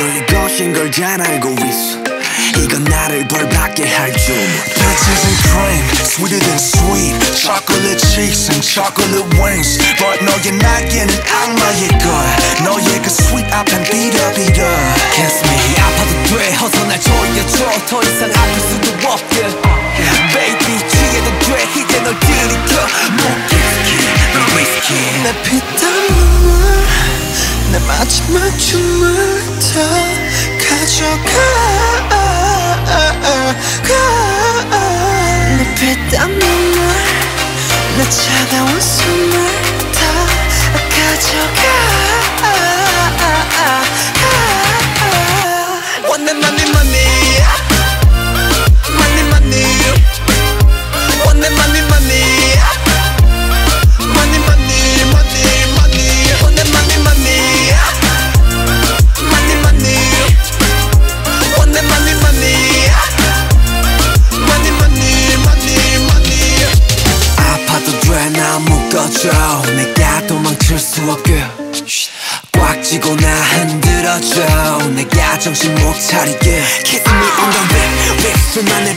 영혼도 너의 것인 걸 잘 알고 있어 이건 나를 벌받게 할 줄. Peaches and cream, sweeter than sweet. Chocolate cheeks and chocolate wings. But 너의 날개는 악마의 거야. 너의 그 sweet 앞엔 비려 비려. Kiss me 아파도 돼 어서 날 조여줘 더 이상 아플 수도 없게 Baby 취해도 돼 이제 널 들이켜 못 넌 risky. 내 피땀 눈물 내 마지막 춤을 다 가져가 묶어줘 내가 도망칠 수 없게. 꽉 쥐고 나 흔들어줘. 내가 정신 못 차리게. Kiss me on the lip, lip 술만 내 립,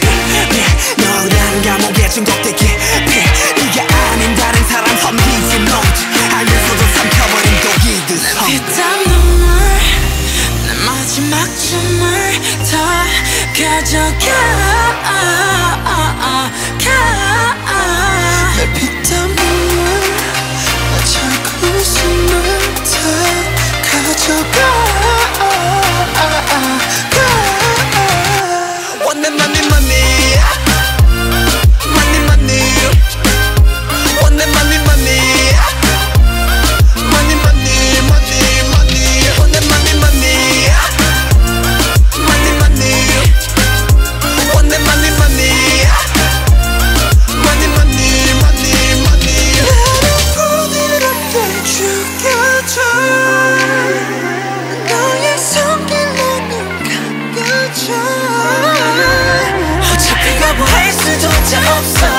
너란 감옥에 중독돼 깊이 네가 아닌 다른 사람 험기지 note 알면서도 삼켜버린 독이듯 피땀 내 마지막 춤을 다 가져가 mamma I'm sun.